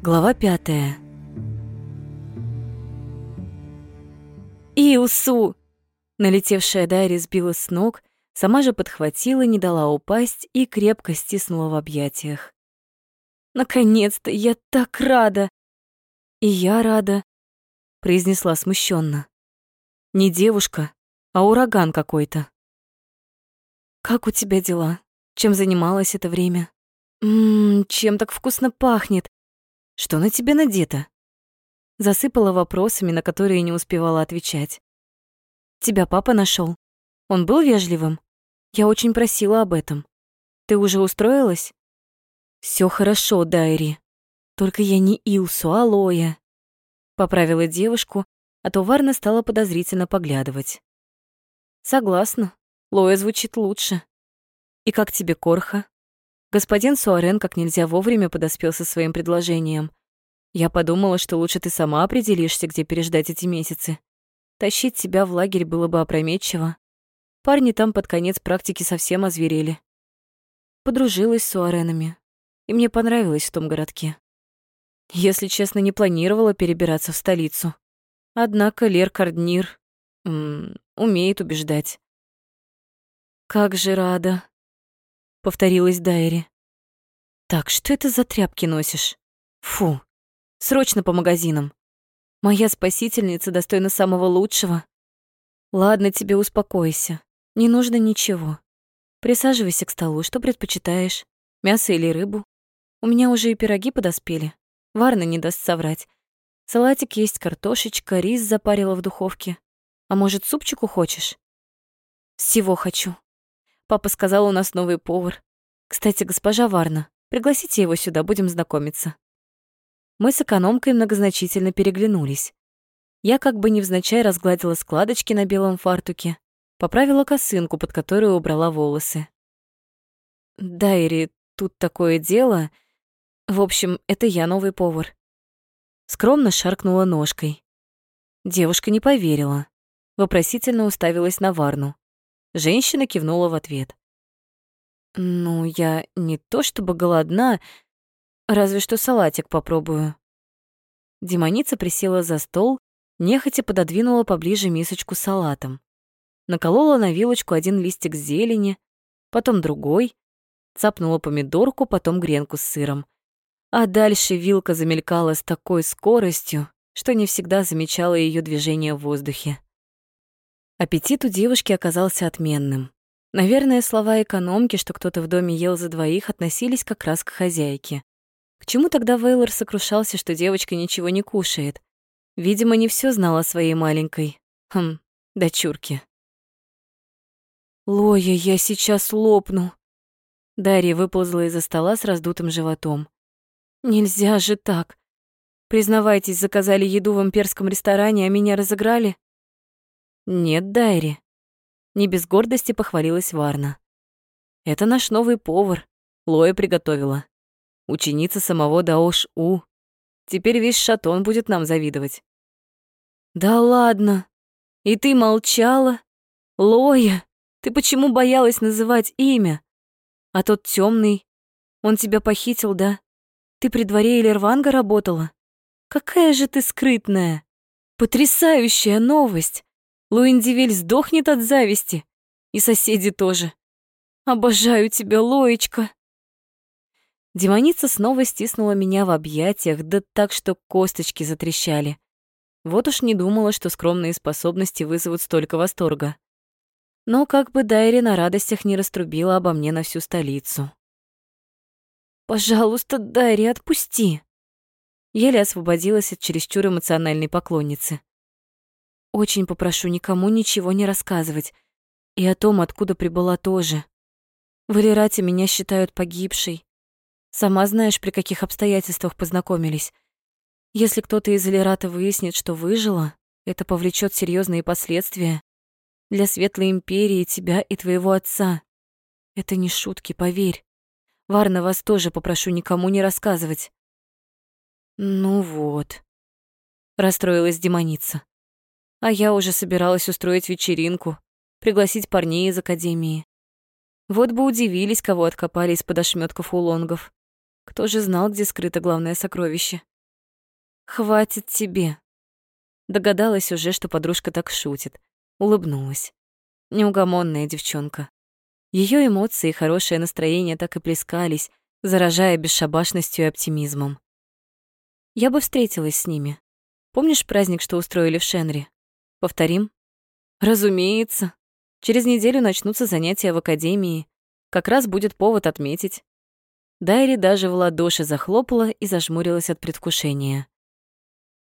Глава пятая. «Иусу!» Налетевшая Дайри сбила с ног, сама же подхватила, не дала упасть и крепко стиснула в объятиях. «Наконец-то! Я так рада!» «И я рада», — произнесла смущенно. «Не девушка, а ураган какой-то». «Как у тебя дела? Чем занималась это время?» «Ммм, чем так вкусно пахнет? Что на тебе надето?» Засыпала вопросами, на которые не успевала отвечать. «Тебя папа нашел. Он был вежливым? Я очень просила об этом. Ты уже устроилась?» Все хорошо, Дайри. Только я не Илсу, а Лоя». Поправила девушку, а то Варна стала подозрительно поглядывать. «Согласна. Лоя звучит лучше. И как тебе Корха?» Господин Суарен как нельзя вовремя подоспел со своим предложением. Я подумала, что лучше ты сама определишься, где переждать эти месяцы. Тащить тебя в лагерь было бы опрометчиво. Парни там под конец практики совсем озверели. Подружилась с Суаренами, и мне понравилось в том городке. Если честно, не планировала перебираться в столицу. Однако Лер Карднир умеет убеждать. «Как же рада!» — повторилась Дайри. «Так, что это за тряпки носишь? Фу, срочно по магазинам. Моя спасительница достойна самого лучшего. Ладно, тебе успокойся, не нужно ничего. Присаживайся к столу, что предпочитаешь, мясо или рыбу? У меня уже и пироги подоспели, Варна не даст соврать. Салатик есть, картошечка, рис запарила в духовке. А может, супчику хочешь? Всего хочу. Папа сказал, у нас новый повар. Кстати, госпожа Варна, пригласите его сюда, будем знакомиться. Мы с экономкой многозначительно переглянулись. Я как бы невзначай разгладила складочки на белом фартуке, поправила косынку, под которую убрала волосы. «Дайри, тут такое дело. В общем, это я новый повар». Скромно шаркнула ножкой. Девушка не поверила. Вопросительно уставилась на Варну. Женщина кивнула в ответ. «Ну, я не то чтобы голодна, разве что салатик попробую». Демоница присела за стол, нехотя пододвинула поближе мисочку с салатом. Наколола на вилочку один листик зелени, потом другой, цапнула помидорку, потом гренку с сыром. А дальше вилка замелькала с такой скоростью, что не всегда замечала ее движение в воздухе. Аппетит у девушки оказался отменным. Наверное, слова экономки, что кто-то в доме ел за двоих, относились как раз к хозяйке. К чему тогда Вейлор сокрушался, что девочка ничего не кушает? Видимо, не все знала о своей маленькой, хм, дочурке. «Лоя, я сейчас лопну!» Дарья выползла из-за стола с раздутым животом. «Нельзя же так! Признавайтесь, заказали еду в имперском ресторане, а меня разыграли?» «Нет, Дайри». Не без гордости похвалилась Варна. «Это наш новый повар. Лоя приготовила. Ученица самого Даош-У. Теперь весь шатон будет нам завидовать». «Да ладно! И ты молчала? Лоя, ты почему боялась называть имя? А тот темный, он тебя похитил, да? Ты при дворе Элерванга работала? Какая же ты скрытная! Потрясающая новость! Луиндивель сдохнет от зависти. И соседи тоже. Обожаю тебя, Лоечка. Демоница снова стиснула меня в объятиях, да так, что косточки затрещали. Вот уж не думала, что скромные способности вызовут столько восторга. Но как бы Дайри на радостях не раструбила обо мне на всю столицу. «Пожалуйста, Дайри, отпусти!» Еле освободилась от чересчур эмоциональной поклонницы. Очень попрошу никому ничего не рассказывать. И о том, откуда прибыла тоже. В Элирате меня считают погибшей. Сама знаешь, при каких обстоятельствах познакомились. Если кто-то из Элирата выяснит, что выжила, это повлечет серьезные последствия для Светлой Империи, тебя и твоего отца. Это не шутки, поверь. Варна, вас тоже попрошу никому не рассказывать. Ну вот, расстроилась демоница. А я уже собиралась устроить вечеринку, пригласить парней из академии. Вот бы удивились, кого откопали из-под ошметков улонгов. Кто же знал, где скрыто главное сокровище? Хватит тебе. Догадалась уже, что подружка так шутит. Улыбнулась. Неугомонная девчонка. Ее эмоции и хорошее настроение так и плескались, заражая бесшабашностью и оптимизмом. Я бы встретилась с ними. Помнишь праздник, что устроили в Шенри? Повторим? Разумеется. Через неделю начнутся занятия в академии. Как раз будет повод отметить. Дайри даже в ладоши захлопала и зажмурилась от предвкушения.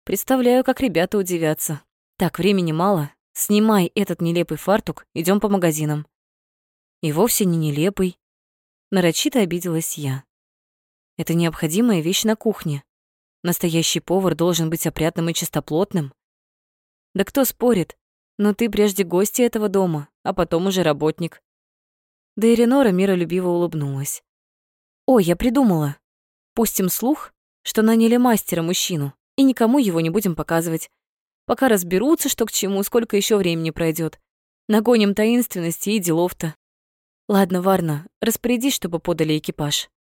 Представляю, как ребята удивятся. Так, времени мало. Снимай этот нелепый фартук, идем по магазинам. И вовсе не нелепый. Нарочито обиделась я. Это необходимая вещь на кухне. Настоящий повар должен быть опрятным и чистоплотным. Да кто спорит? Но ты прежде гости этого дома, а потом уже работник. Да и Ренора миролюбиво улыбнулась. Ой, я придумала. Пустим слух, что наняли мастера мужчину, и никому его не будем показывать. Пока разберутся, что к чему, сколько еще времени пройдет. Нагоним таинственности и делов-то. Ладно, Варна, распорядись, чтобы подали экипаж.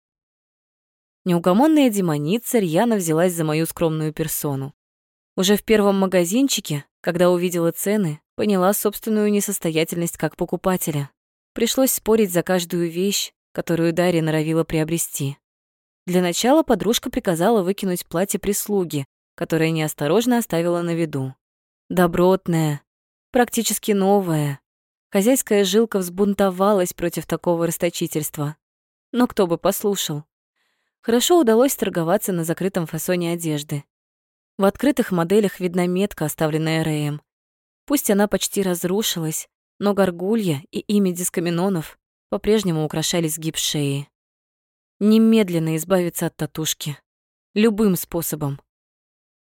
Неугомонная демоница рьяно взялась за мою скромную персону. Уже в первом магазинчике, когда увидела цены, поняла собственную несостоятельность как покупателя. Пришлось спорить за каждую вещь, которую Дарья норовила приобрести. Для начала подружка приказала выкинуть платье прислуги, которое неосторожно оставила на виду. Добротное, практически новое, Хозяйская жилка взбунтовалась против такого расточительства. Но кто бы послушал. Хорошо удалось торговаться на закрытом фасоне одежды. В открытых моделях видна метка, оставленная Рэем. Пусть она почти разрушилась, но горгулья и имя дискаминонов по-прежнему украшали сгиб шеи. Немедленно избавиться от татушки. Любым способом.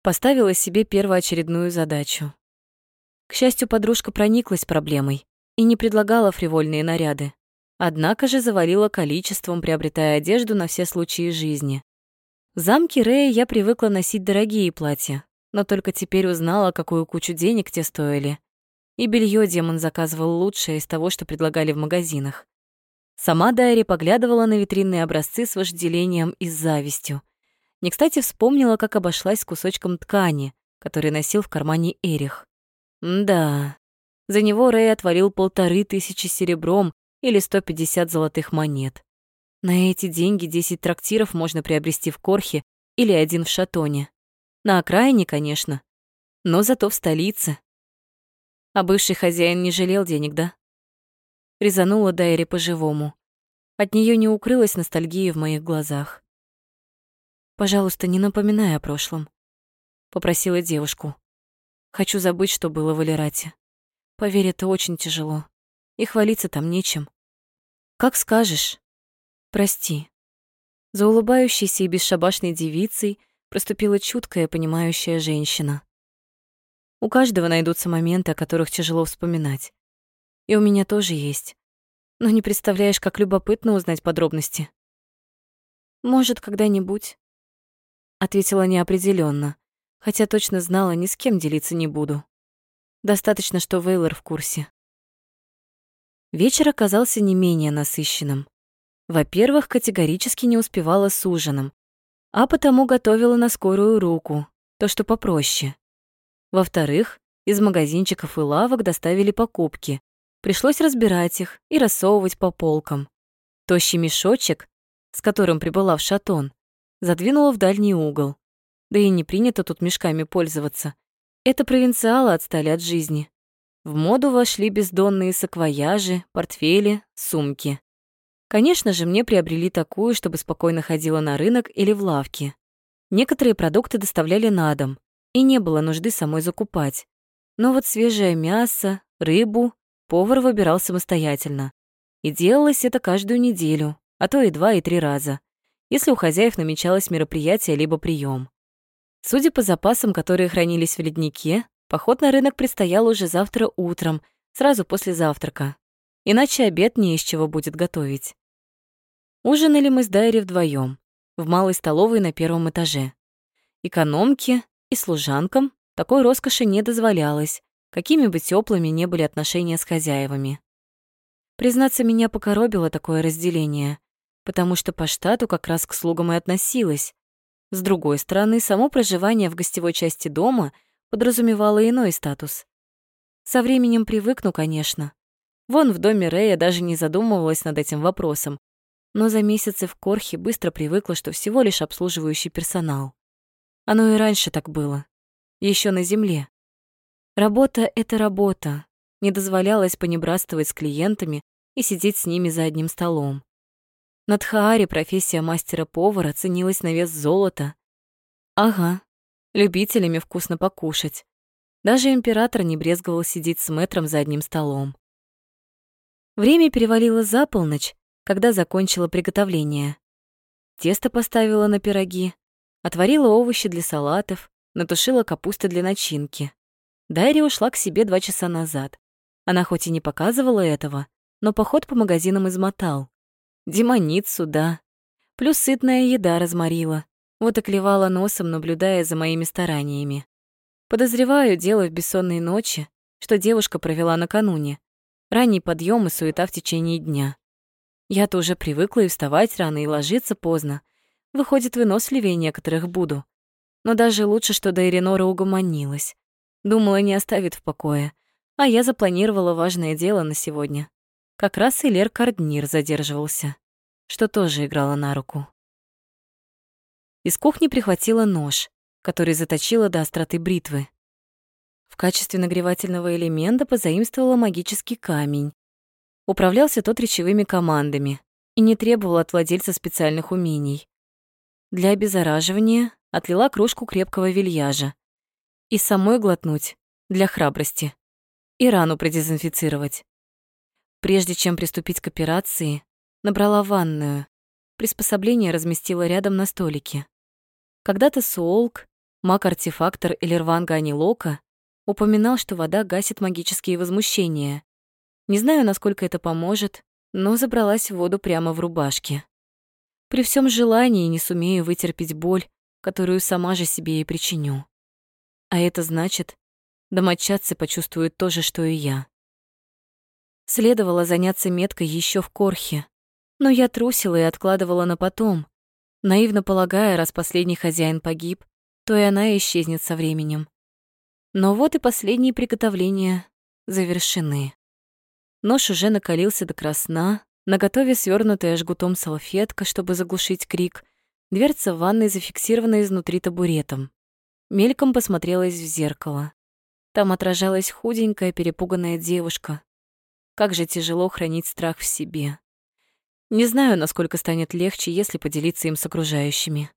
Поставила себе первоочередную задачу. К счастью, подружка прониклась проблемой и не предлагала фривольные наряды. Однако же завалила количеством, приобретая одежду на все случаи жизни. В замке Рэя я привыкла носить дорогие платья, но только теперь узнала, какую кучу денег те стоили. И белье демон заказывал лучшее из того, что предлагали в магазинах. Сама Дайри поглядывала на витринные образцы с вожделением и завистью. Не кстати вспомнила, как обошлась с кусочком ткани, который носил в кармане Эрих. да, за него Рэй отвалил полторы тысячи серебром или 150 золотых монет. На эти деньги 10 трактиров можно приобрести в Корхе или один в Шатоне. На окраине, конечно, но зато в столице. А бывший хозяин не жалел денег, да? Резанула Дайри по-живому. От нее не укрылась ностальгия в моих глазах. «Пожалуйста, не напоминай о прошлом», — попросила девушку. «Хочу забыть, что было в Алирате». Поверь, это очень тяжело. И хвалиться там нечем. Как скажешь. Прости. За улыбающейся и бесшабашной девицей проступила чуткая, понимающая женщина. У каждого найдутся моменты, о которых тяжело вспоминать. И у меня тоже есть. Но не представляешь, как любопытно узнать подробности. Может, когда-нибудь, ответила неопределенно, хотя точно знала, ни с кем делиться не буду. Достаточно, что Вейлор в курсе. Вечер оказался не менее насыщенным. Во-первых, категорически не успевала с ужином, а потому готовила на скорую руку, то, что попроще. Во-вторых, из магазинчиков и лавок доставили покупки. Пришлось разбирать их и рассовывать по полкам. Тощий мешочек, с которым прибыла в шатон, задвинула в дальний угол. Да и не принято тут мешками пользоваться. Это провинциалы отстали от жизни. В моду вошли бездонные саквояжи, портфели, сумки. Конечно же, мне приобрели такую, чтобы спокойно ходила на рынок или в лавки. Некоторые продукты доставляли на дом, и не было нужды самой закупать. Но вот свежее мясо, рыбу повар выбирал самостоятельно. И делалось это каждую неделю, а то и два, и три раза, если у хозяев намечалось мероприятие либо прием. Судя по запасам, которые хранились в леднике, поход на рынок предстоял уже завтра утром, сразу после завтрака. Иначе обед не из чего будет готовить. Ужинали мы с Дайри вдвоем в малой столовой на первом этаже. Экономке и служанкам такой роскоши не дозволялось, какими бы теплыми не были отношения с хозяевами. Признаться, меня покоробило такое разделение, потому что по штату как раз к слугам и относилось, С другой стороны, само проживание в гостевой части дома подразумевало иной статус. Со временем привыкну, конечно. Вон в доме Рэя даже не задумывалась над этим вопросом, но за месяцы в Корхе быстро привыкла, что всего лишь обслуживающий персонал. Оно и раньше так было, еще на земле. Работа — это работа, не дозволялось понебратствовать с клиентами и сидеть с ними за одним столом. На Тхааре профессия мастера-повара ценилась на вес золота. Ага, любителями вкусно покушать. Даже император не брезговал сидеть с мэтром за одним столом. Время перевалило за полночь, когда закончила приготовление. Тесто поставила на пироги, отварила овощи для салатов, натушила капусты для начинки. Дайри ушла к себе два часа назад. Она хоть и не показывала этого, но поход по магазинам измотал. Демоницу, да. Плюс сытная еда разморила. Вот и клевала носом, наблюдая за моими стараниями. Подозреваю, дело в бессонной ночи, что девушка провела накануне. Ранний подъем и суета в течение дня. Я-то уже привыкла и вставать рано, и ложиться поздно. Выходит, выносливее некоторых буду. Но даже лучше, что до Иринора угомонилась. Думала, не оставит в покое а я запланировала важное дело на сегодня. Как раз и Лер Карднир задерживался, что тоже играло на руку. Из кухни прихватила нож, который заточила до остроты бритвы. В качестве нагревательного элемента позаимствовала магический камень. Управлялся тот речевыми командами и не требовал от владельца специальных умений. Для обеззараживания отлила кружку крепкого вильяжа. И самой глотнуть для храбрости и рану продезинфицировать. Прежде чем приступить к операции, набрала ванную. Приспособление разместила рядом на столике. Когда-то Суолк, маг-артефактор Элерванга Анилока, упоминал, что вода гасит магические возмущения. Не знаю, насколько это поможет, но забралась в воду прямо в рубашке. При всем желании не сумею вытерпеть боль, которую сама же себе и причиню. А это значит, домочадцы почувствуют то же, что и я. Следовало заняться меткой еще в Корхе, но я трусила и откладывала на потом, наивно полагая, раз последний хозяин погиб, то и она исчезнет со временем. Но вот и последние приготовления завершены. Нож уже накалился до красна, наготове свернутая жгутом салфетка, чтобы заглушить крик, дверца в ванной зафиксирована изнутри табуретом. Мельком посмотрелась в зеркало. Там отражалась худенькая, перепуганная девушка. Как же тяжело хранить страх в себе. Не знаю, насколько станет легче, если поделиться им с окружающими.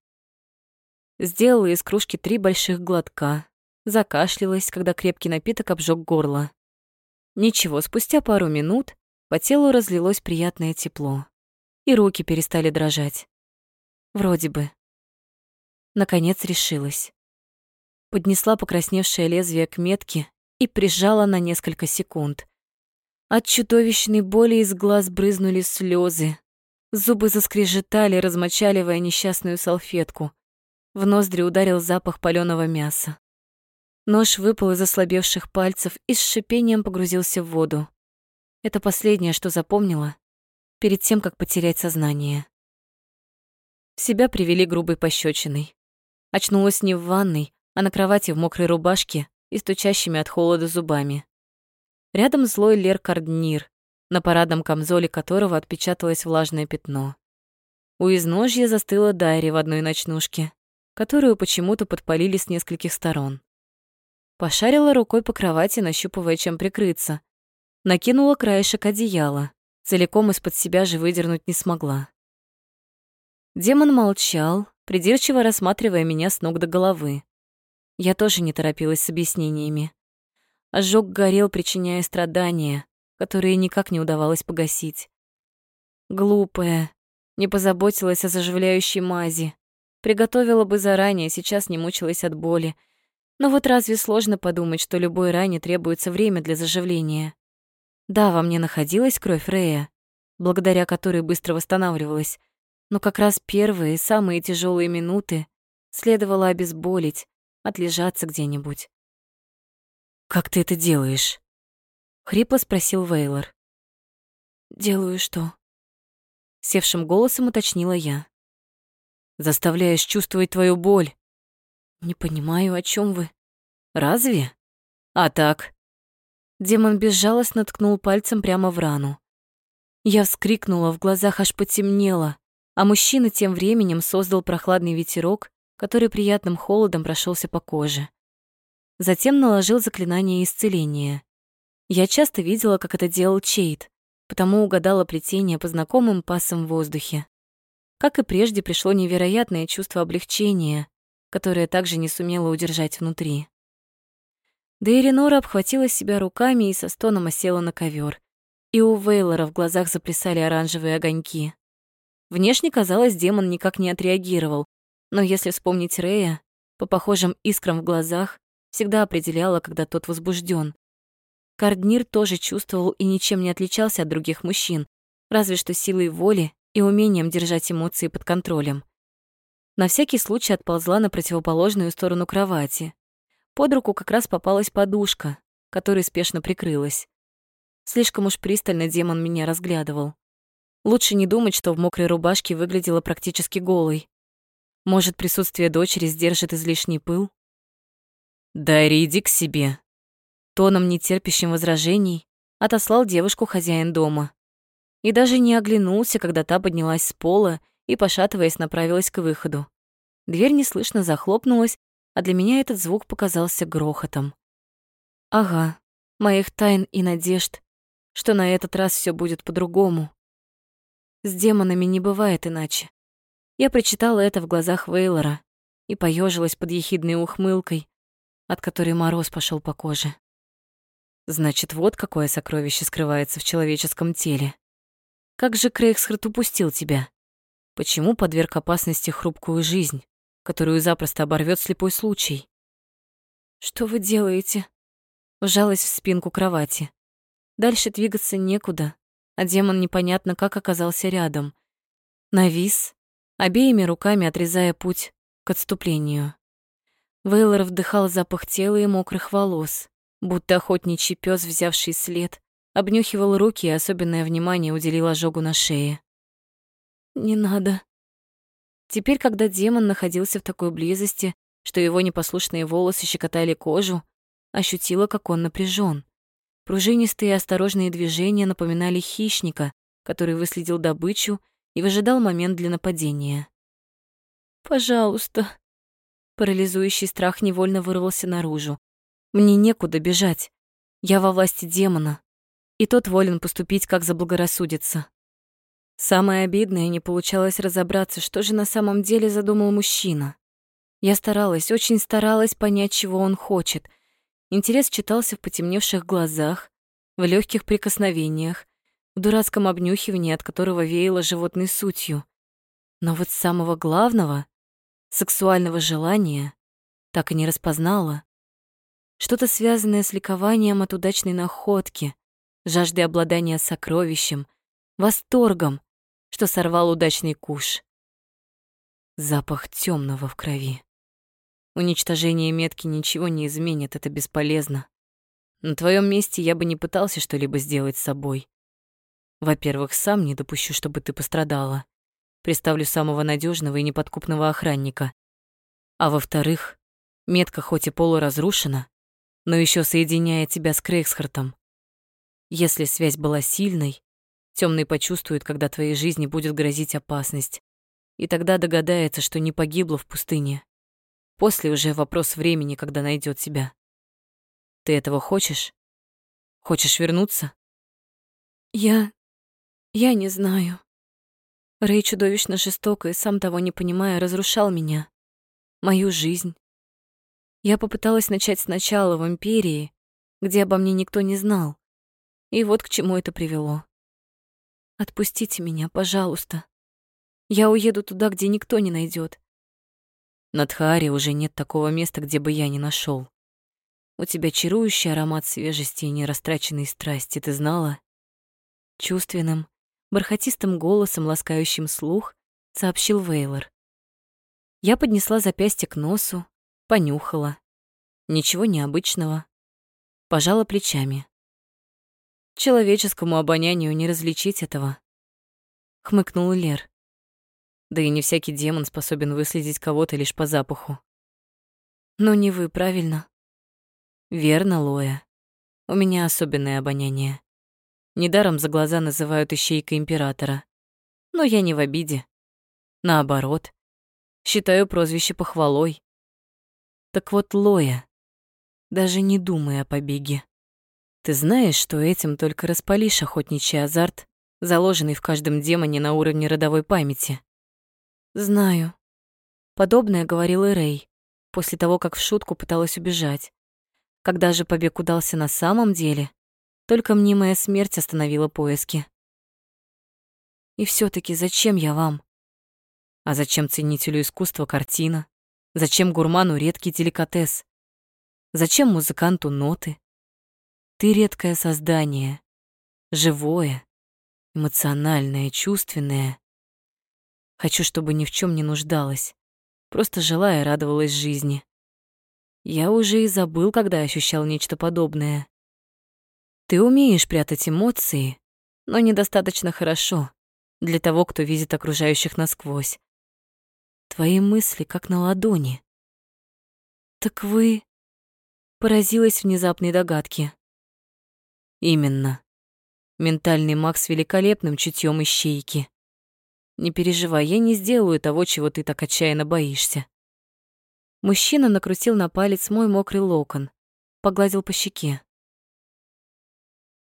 Сделала из кружки три больших глотка, закашлялась, когда крепкий напиток обжег горло. Ничего, спустя пару минут по телу разлилось приятное тепло, и руки перестали дрожать. Вроде бы. Наконец решилась поднесла покрасневшее лезвие к метке и прижала на несколько секунд. От чудовищной боли из глаз брызнули слезы. Зубы заскрежетали, размочаливая несчастную салфетку. В ноздри ударил запах палёного мяса. Нож выпал из ослабевших пальцев и с шипением погрузился в воду. Это последнее, что запомнила перед тем, как потерять сознание. В себя привели грубой пощечиной. Очнулась не в ванной, а на кровати в мокрой рубашке и стучащими от холода зубами. Рядом злой Лер Карднир, на парадном камзоле которого отпечаталось влажное пятно. У изножья застыла Дайри в одной ночнушке, которую почему-то подпалили с нескольких сторон. Пошарила рукой по кровати, нащупывая, чем прикрыться. Накинула краешек одеяла, целиком из-под себя же выдернуть не смогла. Демон молчал, придирчиво рассматривая меня с ног до головы. Я тоже не торопилась с объяснениями. Ожог горел, причиняя страдания, которые никак не удавалось погасить. Глупая, не позаботилась о заживляющей мази. Приготовила бы заранее, сейчас не мучилась от боли. Но вот разве сложно подумать, что любой ране требуется время для заживления? Да, во мне находилась кровь Рея, благодаря которой быстро восстанавливалась, но как раз первые, самые тяжелые минуты следовало обезболить, отлежаться где-нибудь. «Как ты это делаешь?» — хрипло спросил Вейлор. «Делаю что?» — севшим голосом уточнила я. заставляешь чувствовать твою боль. Не понимаю, о чем вы. Разве? А так? Демон безжалостно ткнул пальцем прямо в рану. Я вскрикнула, в глазах аж потемнело, а мужчина тем временем создал прохладный ветерок, который приятным холодом прошелся по коже. Затем наложил заклинание исцеления. Я часто видела, как это делал Чейд, потому угадала плетение по знакомым пасам в воздухе. Как и прежде, пришло невероятное чувство облегчения, которое также не сумела удержать внутри. Да и Ренора обхватила себя руками и со стоном осела на ковер, и у Вейлора в глазах заплясали оранжевые огоньки. Внешне, казалось, демон никак не отреагировал, но если вспомнить Рея, по похожим искрам в глазах всегда определяла, когда тот возбужден. Карднир тоже чувствовал и ничем не отличался от других мужчин, разве что силой воли и умением держать эмоции под контролем. На всякий случай отползла на противоположную сторону кровати. Под руку как раз попалась подушка, которой спешно прикрылась. Слишком уж пристально демон меня разглядывал. Лучше не думать, что в мокрой рубашке выглядела практически голой. Может, присутствие дочери сдержит излишний пыл? «Дарри, иди к себе!» Тоном, нетерпящим возражений, отослал девушку хозяин дома. И даже не оглянулся, когда та поднялась с пола и, пошатываясь, направилась к выходу. Дверь неслышно захлопнулась, а для меня этот звук показался грохотом. Ага, моих тайн и надежд, что на этот раз все будет по-другому. С демонами не бывает иначе. Я прочитала это в глазах Вейлора и поежилась под ехидной ухмылкой, от которой мороз пошел по коже. Значит, вот какое сокровище скрывается в человеческом теле. Как же Крейгсхарт упустил тебя? Почему подверг опасности хрупкую жизнь, которую запросто оборвет слепой случай? Что вы делаете? Вжалась в спинку кровати. Дальше двигаться некуда, а демон непонятно как оказался рядом. Навис, обеими руками отрезая путь к отступлению. Вейлор вдыхал запах тела и мокрых волос, будто охотничий пес, взявший след, обнюхивал руки и особенное внимание уделил ожогу на шее. «Не надо». Теперь, когда демон находился в такой близости, что его непослушные волосы щекотали кожу, ощутила, как он напряжен. Пружинистые и осторожные движения напоминали хищника, который выследил добычу и выжидал момент для нападения. «Пожалуйста». Парализующий страх невольно вырвался наружу. «Мне некуда бежать. Я во власти демона, и тот волен поступить, как заблагорассудится». Самое обидное, не получалось разобраться, что же на самом деле задумал мужчина. Я старалась, очень старалась понять, чего он хочет — Интерес читался в потемневших глазах, в легких прикосновениях, в дурацком обнюхивании, от которого веяло животной сутью. Но вот самого главного, сексуального желания, так и не распознала. Что-то связанное с ликованием от удачной находки, жаждой обладания сокровищем, восторгом, что сорвал удачный куш. Запах темного в крови. Уничтожение метки ничего не изменит, это бесполезно. На твоем месте я бы не пытался что-либо сделать с собой. Во-первых, сам не допущу, чтобы ты пострадала. Представлю самого надежного и неподкупного охранника. А во-вторых, метка хоть и полуразрушена, но еще соединяет тебя с Крейгсхартом. Если связь была сильной, Темный почувствует, когда твоей жизни будет грозить опасность, и тогда догадается, что не погибла в пустыне, После уже вопрос времени, когда найдет тебя. Ты этого хочешь? Хочешь вернуться? Я... я не знаю. Рэй чудовищно жестоко и, сам того не понимая, разрушал меня. Мою жизнь. Я попыталась начать сначала в Империи, где обо мне никто не знал. И вот к чему это привело. Отпустите меня, пожалуйста. Я уеду туда, где никто не найдет. На Тхааре уже нет такого места, где бы я не нашел. У тебя чарующий аромат свежести и нерастраченной страсти, ты знала? Чувственным, бархатистым голосом, ласкающим слух, сообщил Вейлор. Я поднесла запястье к носу, понюхала. Ничего необычного. Пожала плечами. Человеческому обонянию не различить этого. Хмыкнул Лер. Да и не всякий демон способен выследить кого-то лишь по запаху. Но не вы, правильно? Верно, Лоя. У меня особенное обоняние. Недаром за глаза называют ищейкой императора. Но я не в обиде. Наоборот. Считаю прозвище похвалой. Так вот, Лоя, даже не думай о побеге. Ты знаешь, что этим только распалишь охотничий азарт, заложенный в каждом демоне на уровне родовой памяти. Знаю. Подобное говорил и Рэй, после того, как в шутку пыталась убежать. Когда же побег удался на самом деле, только мнимая смерть остановила поиски. И все таки зачем я вам? А зачем ценителю искусства картина? Зачем гурману редкий деликатес? Зачем музыканту ноты? Ты редкое создание, живое, эмоциональное, чувственное. Хочу, чтобы ни в чем не нуждалась, просто жила и радовалась жизни. Я уже и забыл, когда ощущал нечто подобное. Ты умеешь прятать эмоции, но недостаточно хорошо для того, кто видит окружающих насквозь. Твои мысли как на ладони. Так вы... Поразилась внезапной догадке. Именно. Ментальный маг с великолепным чутьем ищейки. Не переживай, я не сделаю того, чего ты так отчаянно боишься. Мужчина накрутил на палец мой мокрый локон, погладил по щеке.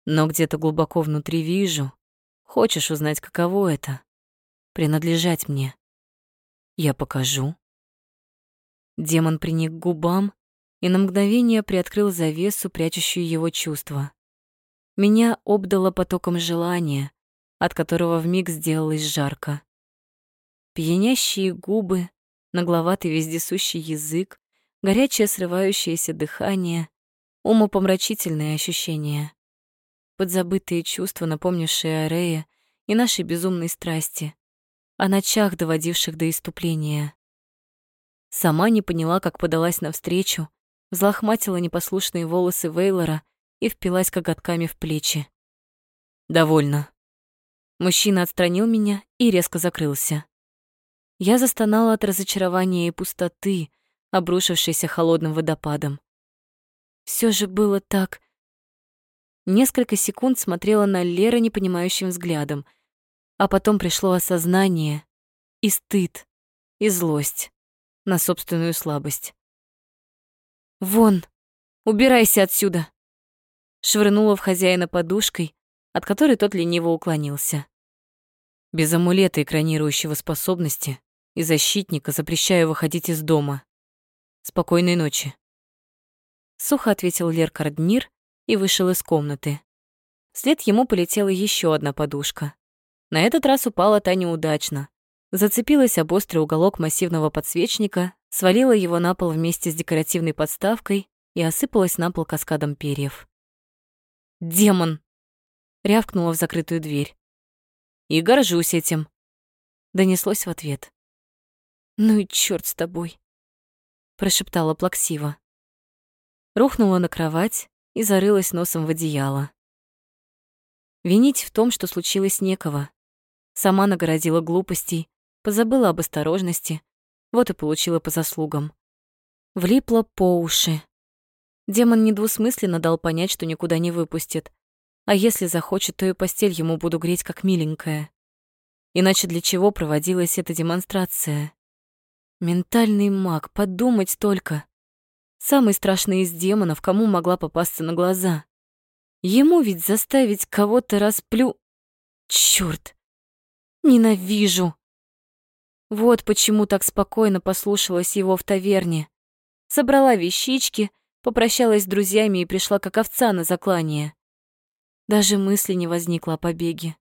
Но где-то глубоко внутри вижу, хочешь узнать, каково это — принадлежать мне. Я покажу. Демон приник к губам и на мгновение приоткрыл завесу, прячущую его чувства. Меня обдало потоком желания, от которого вмиг сделалось жарко. Пьянящие губы, нагловатый вездесущий язык, горячее срывающееся дыхание, умопомрачительные ощущения. Подзабытые чувства, напомнившие о Рее и нашей безумной страсти, о ночах, доводивших до иступления. Сама не поняла, как подалась навстречу, взлохматила непослушные волосы Вейлора и впилась коготками в плечи. «Довольно». Мужчина отстранил меня и резко закрылся. Я застонала от разочарования и пустоты, обрушившейся холодным водопадом. Все же было так... Несколько секунд смотрела на Лера непонимающим взглядом, а потом пришло осознание и стыд, и злость на собственную слабость. «Вон! Убирайся отсюда!» Швырнула в хозяина подушкой, от которой тот лениво уклонился. Без амулета экранирующего способности и защитника запрещаю выходить из дома. Спокойной ночи. Сухо ответил Лер Карднир и вышел из комнаты. Вслед ему полетела еще одна подушка. На этот раз упала та неудачно. Зацепилась об острый уголок массивного подсвечника, свалила его на пол вместе с декоративной подставкой и осыпалась на пол каскадом перьев. «Демон!» — рявкнула в закрытую дверь. «И горжусь этим», — донеслось в ответ. «Ну и чёрт с тобой», — прошептала плаксиво. Рухнула на кровать и зарылась носом в одеяло. Винить в том, что случилось некого. Сама нагородила глупостей, позабыла об осторожности, вот и получила по заслугам. Влипла по уши. Демон недвусмысленно дал понять, что никуда не выпустит. А если захочет, то и постель ему буду греть как миленькая. Иначе для чего проводилась эта демонстрация? Ментальный маг, подумать только. Самый страшный из демонов, кому могла попасться на глаза. Ему ведь заставить кого-то расплю... Чёрт! Ненавижу! Вот почему так спокойно послушалась его в таверне. Собрала вещички, попрощалась с друзьями и пришла как овца на заклание. Даже мысли не возникло о побеге.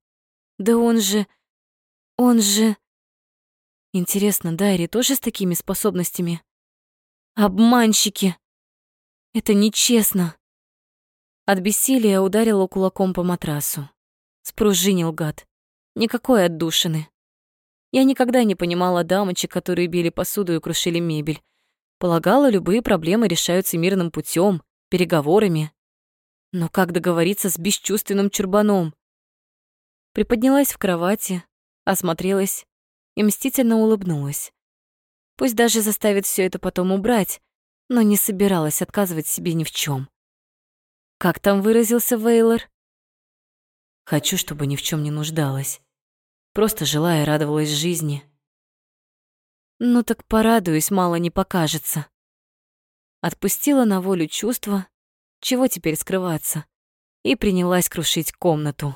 Да он же... Он же... Интересно, Дайри тоже с такими способностями? Обманщики! Это нечестно. От бессилия ударила кулаком по матрасу. Спружинил гад. Никакой отдушины. Я никогда не понимала дамочек, которые били посуду и крушили мебель. Полагала, любые проблемы решаются мирным путем, переговорами. Но как договориться с бесчувственным чурбаном? Приподнялась в кровати, осмотрелась и мстительно улыбнулась. Пусть даже заставит все это потом убрать, но не собиралась отказывать себе ни в чем. Как там выразился Вейлор? Хочу, чтобы ни в чем не нуждалась. Просто жила и радовалась жизни. Ну так порадуюсь, мало не покажется. Отпустила на волю чувства, чего теперь скрываться, и принялась крушить комнату.